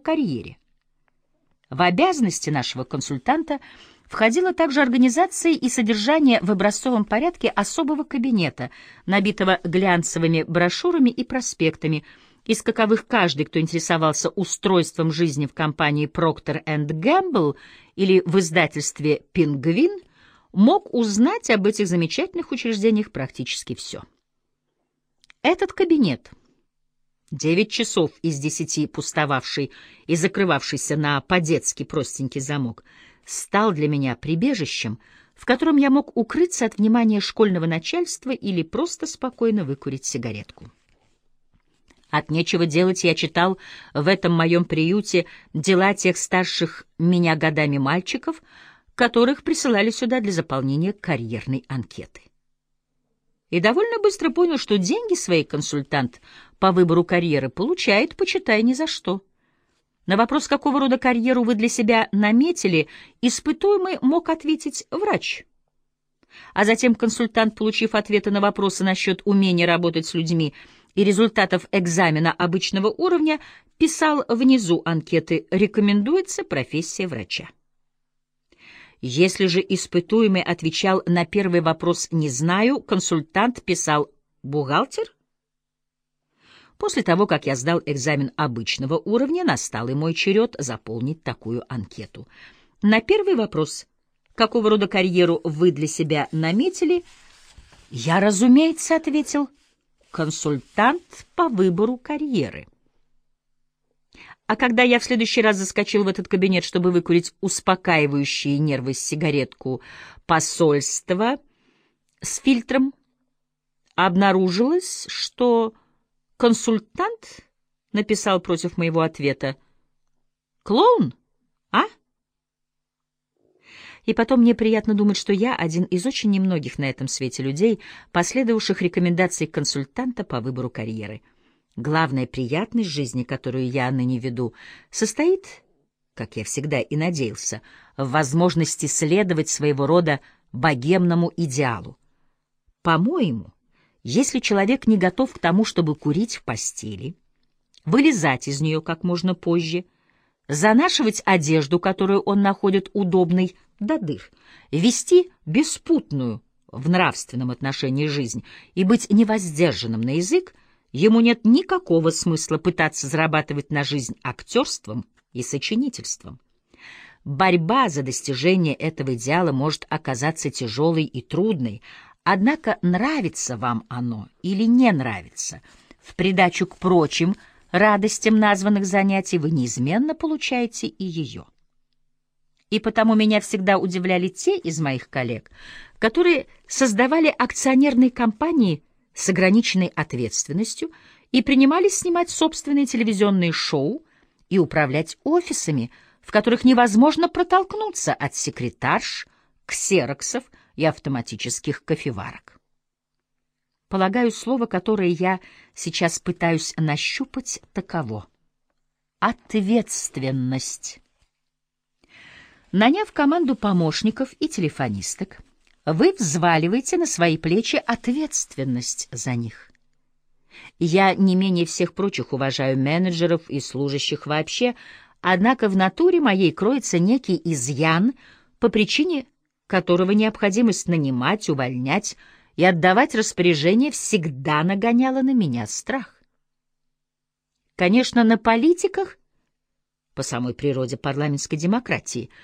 карьере. В обязанности нашего консультанта входила также организация и содержание в образцовом порядке особого кабинета, набитого глянцевыми брошюрами и проспектами, из каковых каждый, кто интересовался устройством жизни в компании Procter Gamble или в издательстве «Пингвин», мог узнать об этих замечательных учреждениях практически все. Этот кабинет, девять часов из десяти пустовавший и закрывавшийся на по-детски простенький замок, стал для меня прибежищем, в котором я мог укрыться от внимания школьного начальства или просто спокойно выкурить сигаретку. От нечего делать я читал в этом моем приюте дела тех старших меня годами мальчиков, которых присылали сюда для заполнения карьерной анкеты. И довольно быстро понял, что деньги свои консультант по выбору карьеры получает, почитай, ни за что. На вопрос, какого рода карьеру вы для себя наметили, испытуемый мог ответить «врач». А затем консультант, получив ответы на вопросы насчет умения работать с людьми, и результатов экзамена обычного уровня писал внизу анкеты «Рекомендуется профессия врача». Если же испытуемый отвечал на первый вопрос «не знаю», консультант писал «бухгалтер». После того, как я сдал экзамен обычного уровня, настал и мой черед заполнить такую анкету. На первый вопрос «какого рода карьеру вы для себя наметили?» я, разумеется, ответил – консультант по выбору карьеры. А когда я в следующий раз заскочил в этот кабинет, чтобы выкурить успокаивающие нервы сигаретку посольства с фильтром, обнаружилось, что консультант написал против моего ответа «Клоун, а?» И потом мне приятно думать, что я один из очень немногих на этом свете людей, последовавших рекомендаций консультанта по выбору карьеры. Главная приятность жизни, которую я ныне веду, состоит, как я всегда и надеялся, в возможности следовать своего рода богемному идеалу. По-моему, если человек не готов к тому, чтобы курить в постели, вылезать из нее как можно позже, занашивать одежду, которую он находит удобной, до дыр, вести беспутную в нравственном отношении жизнь и быть невоздержанным на язык, ему нет никакого смысла пытаться зарабатывать на жизнь актерством и сочинительством. Борьба за достижение этого идеала может оказаться тяжелой и трудной, однако нравится вам оно или не нравится, в придачу к прочим радостям названных занятий вы неизменно получаете и ее и потому меня всегда удивляли те из моих коллег, которые создавали акционерные компании с ограниченной ответственностью и принимались снимать собственные телевизионные шоу и управлять офисами, в которых невозможно протолкнуться от секретарш, ксероксов и автоматических кофеварок. Полагаю, слово, которое я сейчас пытаюсь нащупать, таково. Ответственность. Наняв команду помощников и телефонисток, вы взваливаете на свои плечи ответственность за них. Я не менее всех прочих уважаю менеджеров и служащих вообще, однако в натуре моей кроется некий изъян, по причине которого необходимость нанимать, увольнять и отдавать распоряжение всегда нагоняла на меня страх. Конечно, на политиках, по самой природе парламентской демократии,